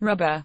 rubber.